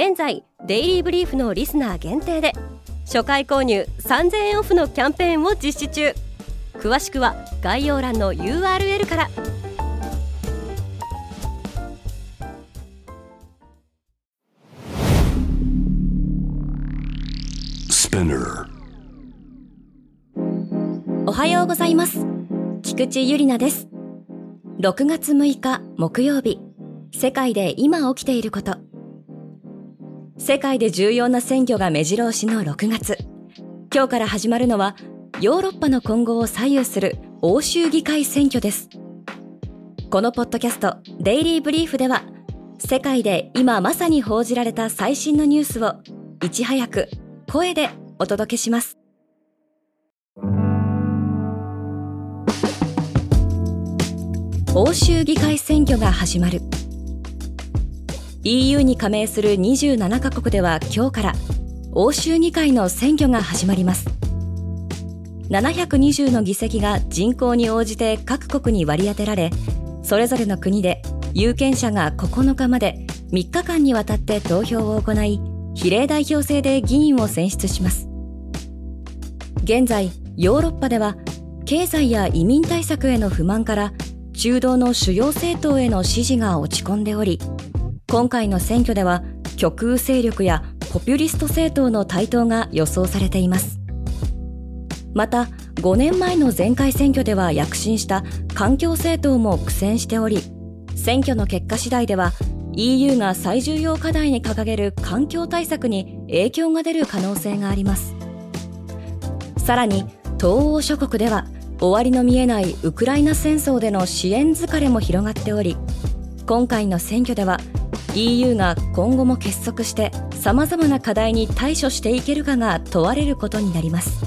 現在デイリーブリーフのリスナー限定で初回購入3000円オフのキャンペーンを実施中。詳しくは概要欄の URL から。おはようございます。菊池ゆりなです。6月6日木曜日。世界で今起きていること世界で重要な選挙が目白押しの6月。今日から始まるのはヨーロッパの今後を左右する欧州議会選挙です。このポッドキャストデイリーブリーフでは世界で今まさに報じられた最新のニュースをいち早く声でお届けします。欧州議会選挙が始まる。EU に加盟する27カ国では今日から欧州議会の選挙が始まります。720の議席が人口に応じて各国に割り当てられそれぞれの国で有権者が9日まで3日間にわたって投票を行い比例代表制で議員を選出します。現在ヨーロッパでは経済や移民対策への不満から中道の主要政党への支持が落ち込んでおり今回の選挙では極右勢力やポピュリスト政党の台頭が予想されています。また5年前の前回選挙では躍進した環境政党も苦戦しており選挙の結果次第では EU が最重要課題に掲げる環境対策に影響が出る可能性があります。さらに東欧諸国では終わりの見えないウクライナ戦争での支援疲れも広がっており今回の選挙では EU が今後も結束してさまざまな課題に対処していけるかが問われることになります。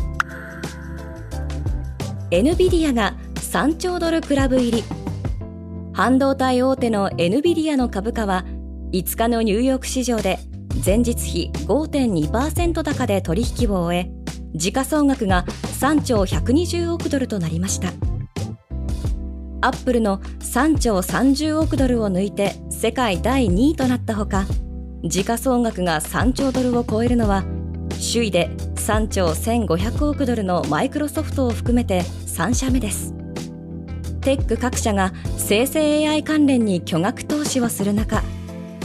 NVIDIA が3兆ドルクラブ入り。半導体大手の NVIDIA の株価は5日のニューヨーク市場で前日比5.2%高で取引を終え時価総額が3兆120億ドルとなりました。アップルの3兆30億ドルを抜いて世界第2位となったほか時価総額が3兆ドルを超えるのは首位で3兆1500億ドルのマイクロソフトを含めて3社目です。テック各社が生成 AI 関連に巨額投資をする中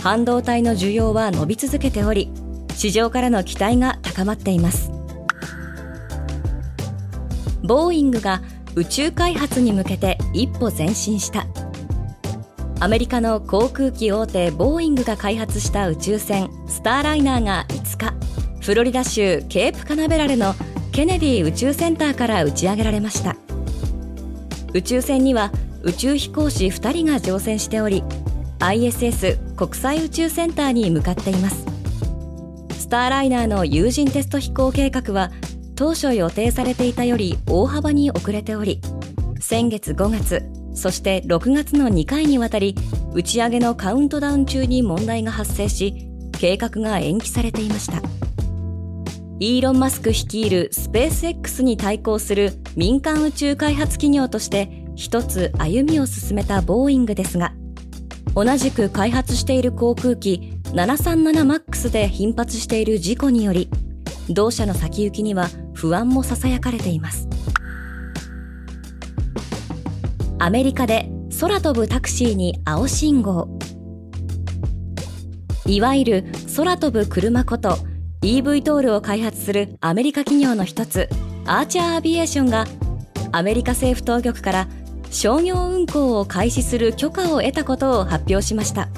半導体の需要は伸び続けており市場からの期待が高まっています。ボーイングが宇宙開発に向けて一歩前進した。アメリカの航空機大手ボーイングが開発した宇宙船スターライナーが5日フロリダ州ケープカナベラルのケネディ宇宙センターから打ち上げられました。宇宙船には宇宙飛行士2人が乗船しており ISS 国際宇宙センターに向かっています。スターライナーの有人テスト飛行計画は当初予定されていたより大幅に遅れており先月5月そして6月の2回にわたり打ち上げのカウントダウン中に問題が発生し計画が延期されていました。イーロン・マスク率いるスペース X に対抗する民間宇宙開発企業として一つ歩みを進めたボーイングですが同じく開発している航空機 737MAX で頻発している事故により同社の先行きには不安も囁かれています。アメリカで空飛ぶタクシーに青信号。いわゆる空飛ぶ車こと EV トールを開発するアメリカ企業の一つアーチャーアビエーションがアメリカ政府当局から商業運航を開始する許可を得たことを発表しました。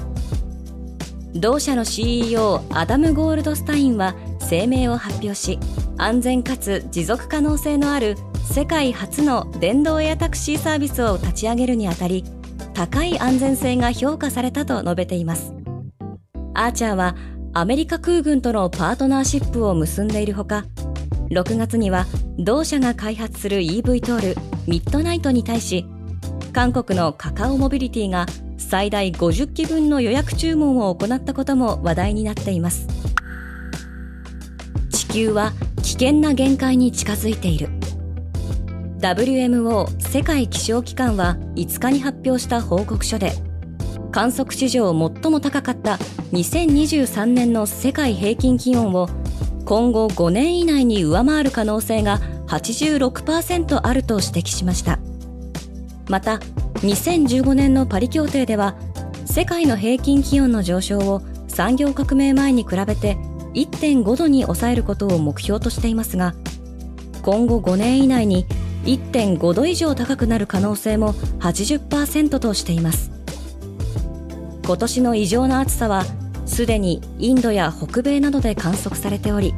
同社の CEO アダム・ゴールドスタインは声明を発表し安全かつ持続可能性のある世界初の電動エアタクシーサービスを立ち上げるにあたり高い安全性が評価されたと述べています。アーチャーはアメリカ空軍とのパートナーシップを結んでいるほか6月には同社が開発する EV トールミッドナイトに対し韓国のカカオモビリティが最大50機分の予約注文を行ったことも話題になっています。球は危険な限界に近づいている。WMO 世界気象機関は5日に発表した報告書で観測史上最も高かった2023年の世界平均気温を今後5年以内に上回る可能性が86%あると指摘しました。また2015年のパリ協定では世界の平均気温の上昇を産業革命前に比べて1.5度に抑えることを目標としていますが今後5年以内に1.5度以上高くなる可能性も80%としています。今年の異常な暑さはすでにインドや北米などで観測されており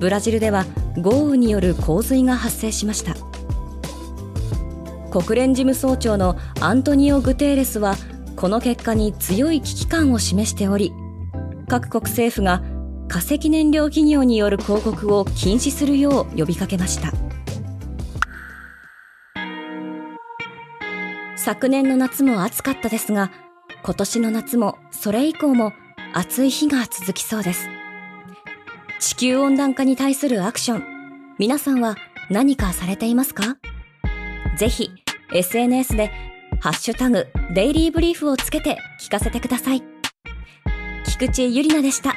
ブラジルでは豪雨による洪水が発生しました。国連事務総長のアントニオ・グテーレスはこの結果に強い危機感を示しており各国政府が化石燃料企業による広告を禁止するよう呼びかけました。昨年の夏も暑かったですが今年の夏もそれ以降も暑い日が続きそうです。地球温暖化に対するアクション皆さんは何かされていますか？ぜひ SNS でハッシュタグデイリーブリーフをつけて聞かせてください。菊池ゆりなでした。